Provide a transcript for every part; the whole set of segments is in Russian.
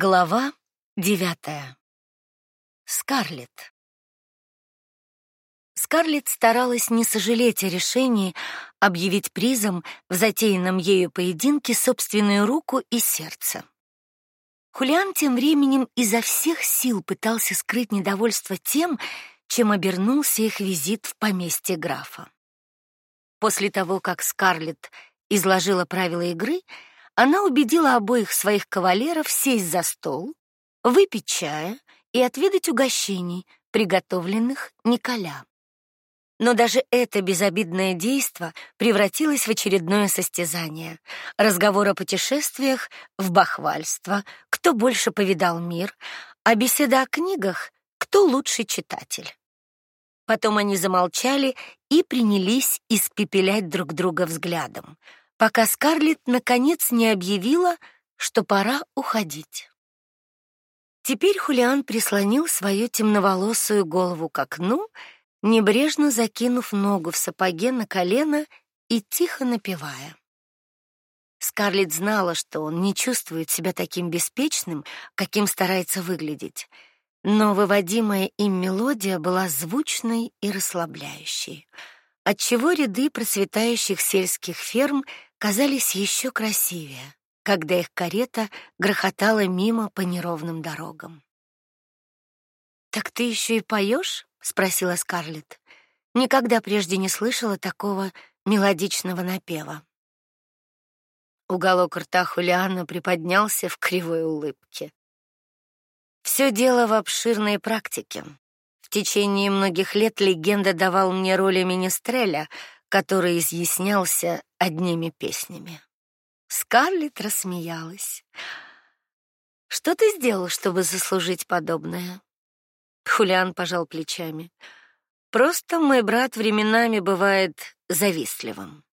Глава девятая. Скарлетт. Скарлетт старалась не сожалеть о решении объявить призом в затеянном ею поединке собственную руку и сердце. Хулиан тем временем изо всех сил пытался скрыть недовольство тем, чем обернулся их визит в поместье графа. После того, как Скарлетт изложила правила игры, она убедила обоих своих кавалеров сесть за стол, выпить чая и отведать угощений, приготовленных Николя. Но даже это безобидное действо превратилось в очередное состязание. Разговор о путешествиях в бахвальство, кто больше повидал мир, а беседа о книгах, кто лучший читатель. Потом они замолчали и принялись испепелять друг друга взглядом пока Скарлетт наконец не объявила, что пора уходить. Теперь Хулиан прислонил свою темноволосую голову к окну, небрежно закинув ногу в сапоге на колено и тихо напевая. Скарлетт знала, что он не чувствует себя таким беспечным, каким старается выглядеть, но выводимая им мелодия была звучной и расслабляющей, отчего ряды процветающих сельских ферм казались еще красивее, когда их карета грохотала мимо по неровным дорогам. Так ты еще и поешь? спросила Скарлетт. Никогда прежде не слышала такого мелодичного напева. Уголок рта Хулиана приподнялся в кривой улыбке. Все дело в обширной практике. В течение многих лет легенда давал мне роли министреля, который изъяснялся одними песнями. Скарлетт рассмеялась. Что ты сделал, чтобы заслужить подобное? Хулиан пожал плечами. Просто мой брат временами бывает завистливым.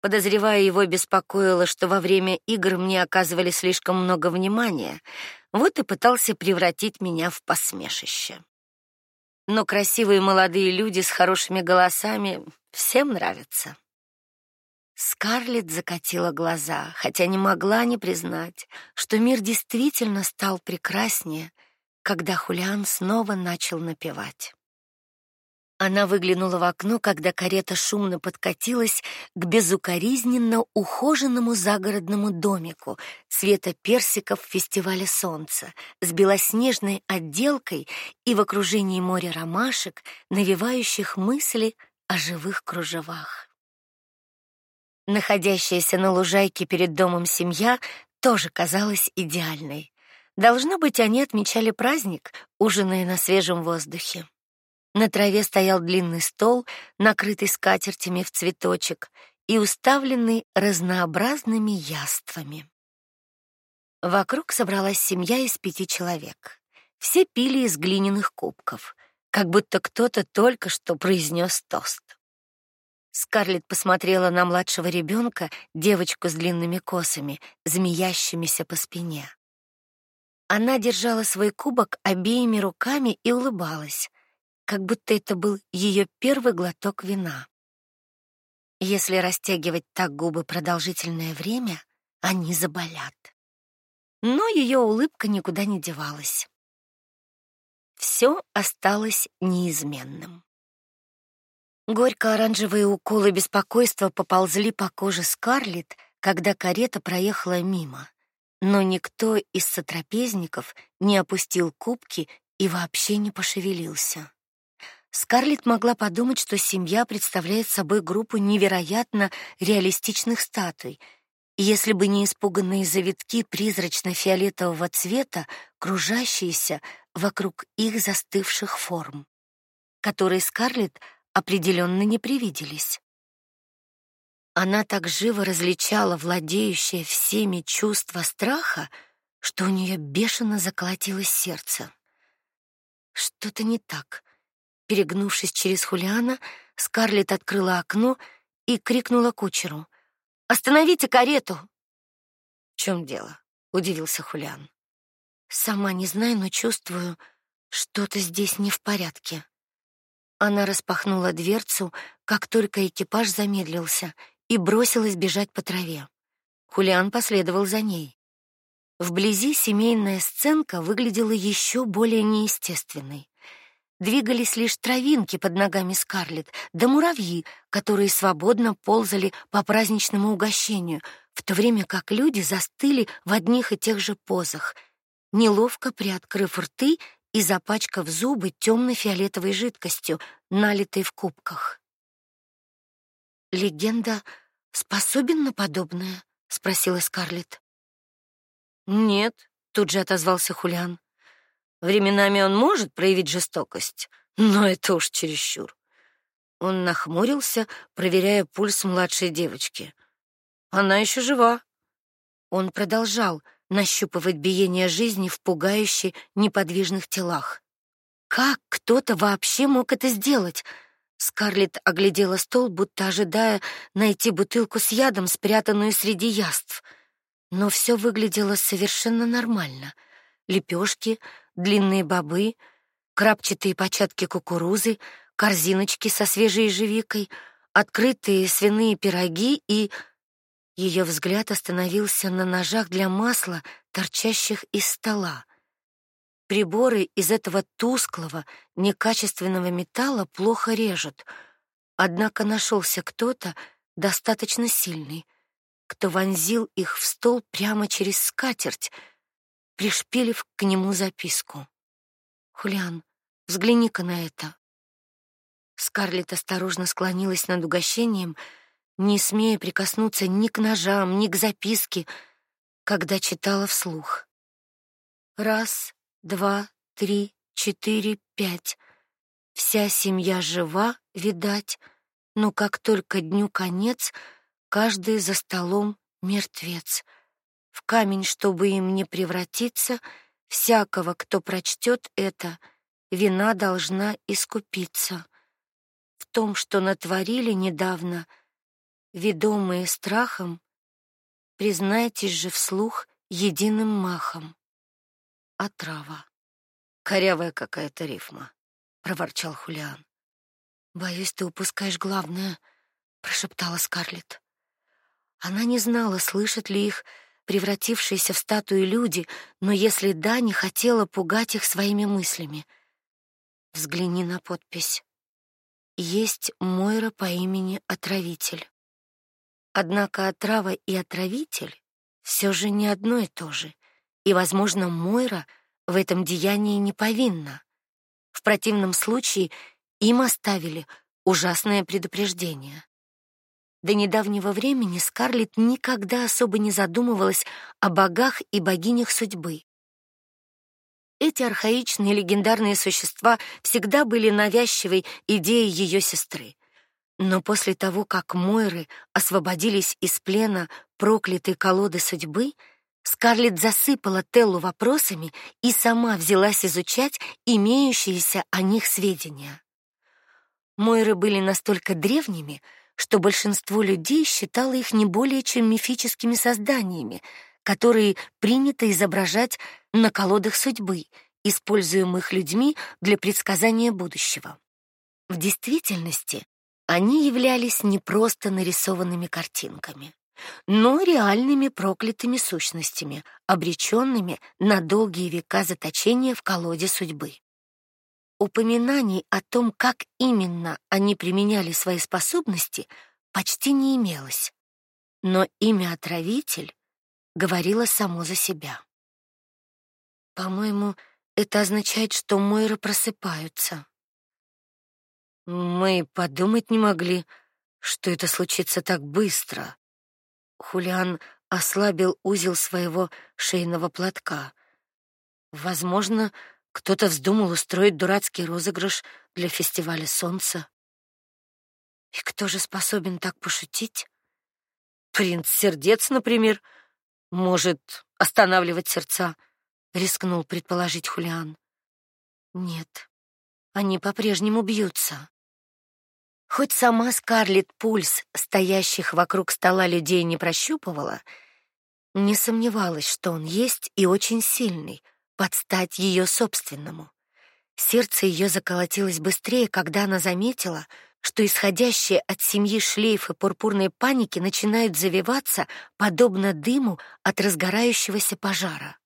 Подозревая его беспокоило, что во время игр мне оказывали слишком много внимания, вот и пытался превратить меня в посмешище. Но красивые молодые люди с хорошими голосами всем нравятся. Скарлетт закатила глаза, хотя не могла не признать, что мир действительно стал прекраснее, когда Хулиан снова начал напевать. Она выглянула в окно, когда карета шумно подкатилась к безукоризненно ухоженному загородному домику цвета персиков фестиваля солнца с белоснежной отделкой и в окружении моря ромашек, навевающих мысли о живых кружевах. Находящаяся на лужайке перед домом семья тоже казалась идеальной. Должно быть, они отмечали праздник, ужиная на свежем воздухе. На траве стоял длинный стол, накрытый скатертями в цветочек и уставленный разнообразными яствами. Вокруг собралась семья из пяти человек. Все пили из глиняных кубков, как будто кто-то только что произнес тост. Скарлетт посмотрела на младшего ребенка, девочку с длинными косами, змеящимися по спине. Она держала свой кубок обеими руками и улыбалась, как будто это был ее первый глоток вина. Если растягивать так губы продолжительное время, они заболят. Но ее улыбка никуда не девалась. Все осталось неизменным. Горько-оранжевые уколы беспокойства поползли по коже Скарлетт, когда карета проехала мимо. Но никто из сотрапезников не опустил кубки и вообще не пошевелился. Скарлетт могла подумать, что семья представляет собой группу невероятно реалистичных статуй, если бы не испуганные завитки призрачно-фиолетового цвета, кружащиеся вокруг их застывших форм, которые Скарлетт определенно не привиделись. Она так живо различала владеющее всеми чувство страха, что у нее бешено заколотилось сердце. Что-то не так. Перегнувшись через Хулиана, Скарлетт открыла окно и крикнула кучеру: "Остановите карету!" "В чем дело?" удивился Хулиан. "Сама не знаю, но чувствую, что-то здесь не в порядке". Она распахнула дверцу, как только экипаж замедлился, и бросилась бежать по траве. Хулиан последовал за ней. Вблизи семейная сценка выглядела еще более неестественной. Двигались лишь травинки под ногами Скарлетт, да муравьи, которые свободно ползали по праздничному угощению, в то время как люди застыли в одних и тех же позах, неловко приоткрыв рты и запачкав зубы темно фиолетовой жидкостью, налитой в кубках. Легенда способен на подобное, спросила Скарлетт. Нет, тут же отозвался Хулиан. Временами он может проявить жестокость, но это уж чересчур. Он нахмурился, проверяя пульс младшей девочки. Она еще жива. Он продолжал нащупывать биение жизни в пугающе неподвижных телах. Как кто-то вообще мог это сделать? Скарлетт оглядела стол, будто ожидая найти бутылку с ядом, спрятанную среди яств но все выглядело совершенно нормально. Лепешки, длинные бобы, крапчатые початки кукурузы, корзиночки со свежей ежевикой, открытые свиные пироги и ее взгляд остановился на ножах для масла, торчащих из стола. Приборы из этого тусклого, некачественного металла плохо режут. Однако нашелся кто-то достаточно сильный, кто вонзил их в стол прямо через скатерть, пришпилив к нему записку. Хулиан, взгляни-ка на это. Скарлетт осторожно склонилась над угощением, не смея прикоснуться ни к ножам, ни к записке, когда читала вслух. Раз, два, три, четыре, пять. Вся семья жива, видать, но как только дню конец — Каждый за столом мертвец. В камень, чтобы им не превратиться, всякого, кто прочтет это, вина должна искупиться. В том, что натворили недавно, ведомые страхом, признайтесь же вслух единым махом. Отрава. Корявая какая-то рифма, проворчал Хулиан. Боюсь, ты упускаешь главное, прошептала Скарлетт. Она не знала, слышат ли их превратившиеся в статуи люди, но если да, не хотела пугать их своими мыслями. Взгляни на подпись. Есть Мойра по имени Отравитель. Однако отрава и отравитель все же не одно и то же, и, возможно, Мойра в этом деянии не повинна. В противном случае им оставили ужасное предупреждение. До недавнего времени Скарлетт никогда особо не задумывалась о богах и богинях судьбы. Эти архаичные легендарные существа всегда были навязчивой идеей ее сестры. Но после того, как Мойры освободились из плена проклятой колоды судьбы, Скарлетт засыпала Теллу вопросами и сама взялась изучать имеющиеся о них сведения. Мойры были настолько древними, что большинство людей считало их не более чем мифическими созданиями, которые принято изображать на колодах судьбы, используемых людьми для предсказания будущего. В действительности они являлись не просто нарисованными картинками, но реальными проклятыми сущностями, обреченными на долгие века заточения в колоде судьбы. Упоминаний о том, как именно они применяли свои способности, почти не имелось. Но имя отравитель говорило само за себя. По-моему, это означает, что Мойры просыпаются. Мы подумать не могли, что это случится так быстро. Хулиан ослабил узел своего шейного платка. Возможно, кто-то вздумал устроить дурацкий розыгрыш для фестиваля солнца. И кто же способен так пошутить? Принц сердец, например, может останавливать сердца, рискнул предположить Хулиан. Нет. Они по-прежнему бьются. Хоть сама Скарлетт пульс стоящих вокруг стола людей не прощупывала, не сомневалась, что он есть и очень сильный — под стать ее собственному. Сердце ее заколотилось быстрее, когда она заметила, что исходящие от семьи шлейфы пурпурной паники начинают завиваться, подобно дыму от разгорающегося пожара.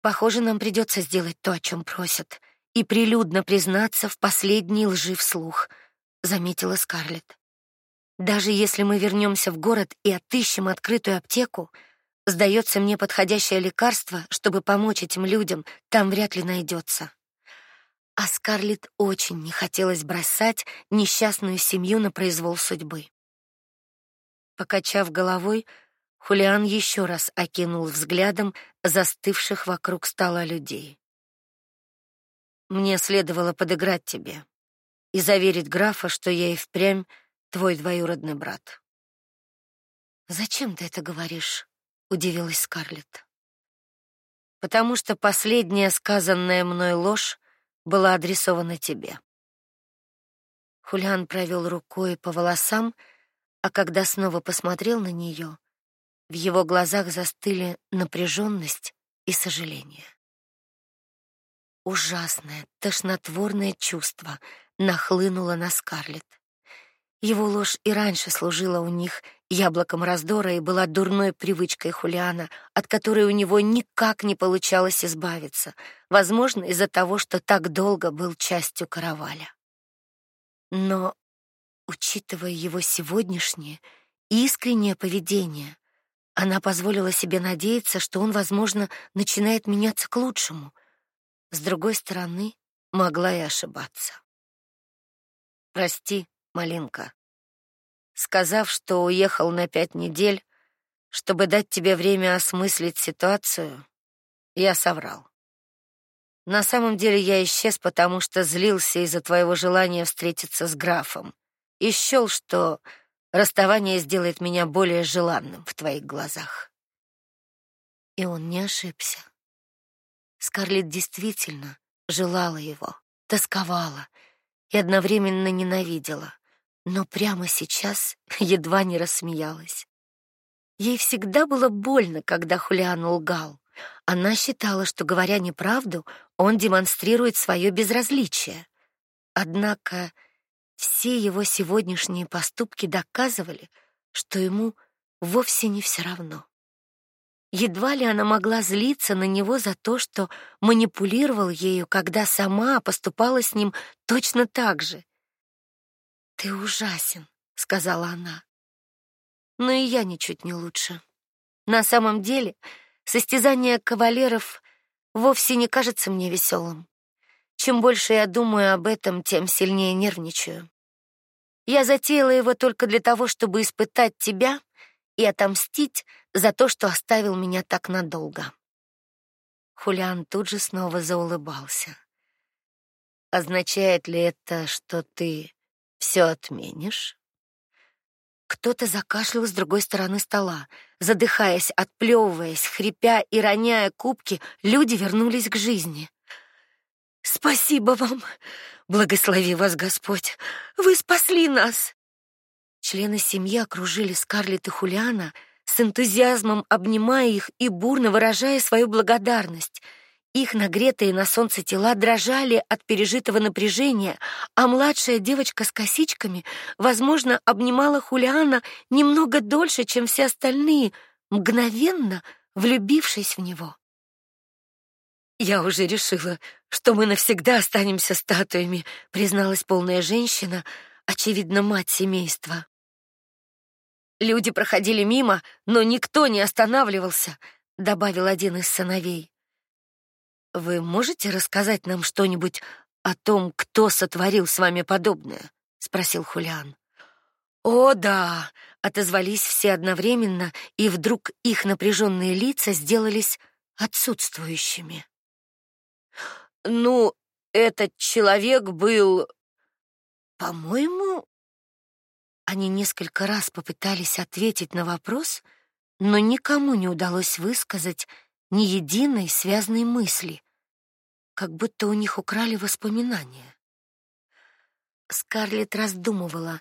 Похоже, нам придется сделать то, о чем просят, и прилюдно признаться в последней лжи вслух, заметила Скарлетт. Даже если мы вернемся в город и отыщем открытую аптеку, сдается мне подходящее лекарство, чтобы помочь этим людям, там вряд ли найдется. А Скарлетт очень не хотелось бросать несчастную семью на произвол судьбы. Покачав головой, Хулиан еще раз окинул взглядом застывших вокруг стола людей. Мне следовало подыграть тебе и заверить графа, что я и впрямь твой двоюродный брат. Зачем ты это говоришь? удивилась Скарлетт. Потому что последняя сказанная мной ложь была адресована тебе. Хулиан провел рукой по волосам, а когда снова посмотрел на нее, в его глазах застыли напряженность и сожаление. Ужасное, тошнотворное чувство нахлынуло на Скарлетт. Его ложь и раньше служила у них яблоком раздора и была дурной привычкой Хулиана, от которой у него никак не получалось избавиться, возможно, из-за того, что так долго был частью караваля. Но, учитывая его сегодняшнее искреннее поведение, она позволила себе надеяться, что он, возможно, начинает меняться к лучшему. С другой стороны, могла и ошибаться. Прости, Малинка. Сказав, что уехал на пять недель, чтобы дать тебе время осмыслить ситуацию, я соврал. На самом деле я исчез, потому что злился из-за твоего желания встретиться с графом и счёл, что Расставание сделает меня более желанным в твоих глазах. И он не ошибся. Скарлетт действительно желала его, тосковала и одновременно ненавидела, но прямо сейчас едва не рассмеялась. Ей всегда было больно, когда Хулиан лгал. Она считала, что говоря неправду, он демонстрирует свое безразличие. Однако все его сегодняшние поступки доказывали, что ему вовсе не все равно. Едва ли она могла злиться на него за то, что манипулировал ею, когда сама поступала с ним точно так же. Ты ужасен, сказала она. Но и я ничуть не лучше. На самом деле, состязание кавалеров вовсе не кажется мне веселым. Чем больше я думаю об этом, тем сильнее нервничаю. Я затеяла его только для того, чтобы испытать тебя и отомстить за то, что оставил меня так надолго. Хулиан тут же снова заулыбался. Означает ли это, что ты все отменишь? Кто-то закашлял с другой стороны стола. Задыхаясь, отплевываясь, хрипя и роняя кубки, люди вернулись к жизни. Спасибо вам. Благослови вас Господь. Вы спасли нас. Члены семьи окружили Скарлетт и Хулиана, с энтузиазмом обнимая их и бурно выражая свою благодарность. Их нагретые на солнце тела дрожали от пережитого напряжения, а младшая девочка с косичками, возможно, обнимала Хулиана немного дольше, чем все остальные, мгновенно влюбившись в него. Я уже решила, что мы навсегда останемся статуями, призналась полная женщина, очевидно, мать семейства. Люди проходили мимо, но никто не останавливался, добавил один из сыновей. Вы можете рассказать нам что-нибудь о том, кто сотворил с вами подобное? спросил Хулиан. О, да, отозвались все одновременно, и вдруг их напряженные лица сделались отсутствующими. Ну, этот человек был, по-моему, они несколько раз попытались ответить на вопрос, но никому не удалось высказать ни единой связной мысли, как будто у них украли воспоминания. Скарлетт раздумывала,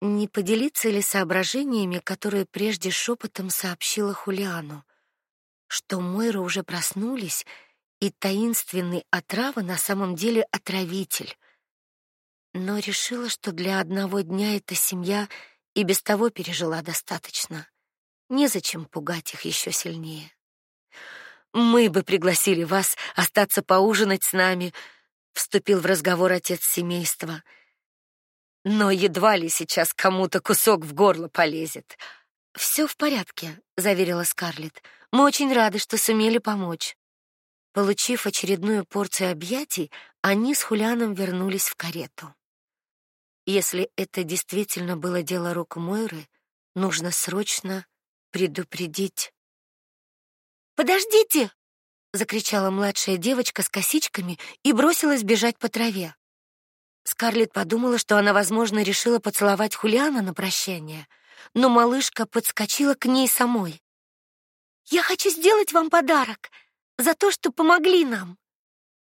не поделиться ли соображениями, которые прежде шепотом сообщила Хулиану, что Мойра уже проснулись и таинственный отрава на самом деле отравитель. Но решила, что для одного дня эта семья и без того пережила достаточно. Незачем пугать их еще сильнее. мы бы пригласили вас остаться поужинать с нами, вступил в разговор отец семейства. Но едва ли сейчас кому-то кусок в горло полезет. Все в порядке, заверила Скарлетт. Мы очень рады, что сумели помочь. Получив очередную порцию объятий, они с Хулианом вернулись в карету. Если это действительно было дело рук Мойры, нужно срочно предупредить. Подождите, закричала младшая девочка с косичками и бросилась бежать по траве. Скарлетт подумала, что она, возможно, решила поцеловать Хулиана на прощание, но малышка подскочила к ней самой. Я хочу сделать вам подарок за то, что помогли нам.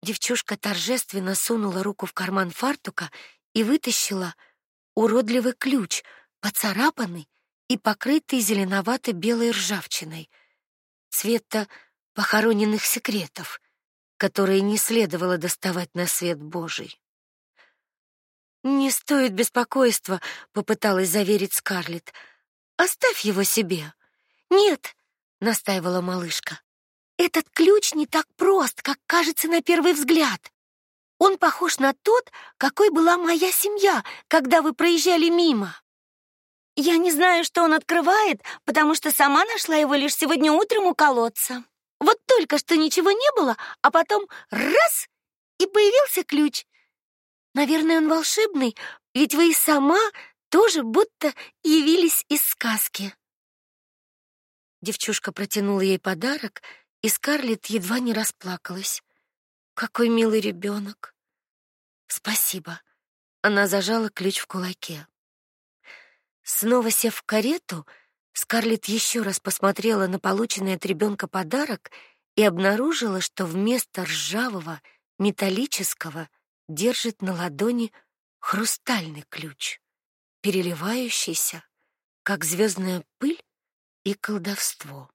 Девчушка торжественно сунула руку в карман фартука и вытащила уродливый ключ, поцарапанный и покрытый зеленовато-белой ржавчиной, цвета похороненных секретов, которые не следовало доставать на свет Божий. Не стоит беспокойства, попыталась заверить Скарлетт. Оставь его себе. Нет, настаивала малышка. Этот ключ не так прост, как кажется на первый взгляд. Он похож на тот, какой была моя семья, когда вы проезжали мимо. Я не знаю, что он открывает, потому что сама нашла его лишь сегодня утром у колодца. Вот только что ничего не было, а потом раз и появился ключ. Наверное, он волшебный, ведь вы и сама тоже будто явились из сказки. Девчушка протянула ей подарок, и Скарлетт едва не расплакалась. Какой милый ребенок. Спасибо. Она зажала ключ в кулаке. Снова сев в карету, Скарлетт еще раз посмотрела на полученный от ребенка подарок и обнаружила, что вместо ржавого металлического держит на ладони хрустальный ключ, переливающийся, как звездная пыль и колдовство.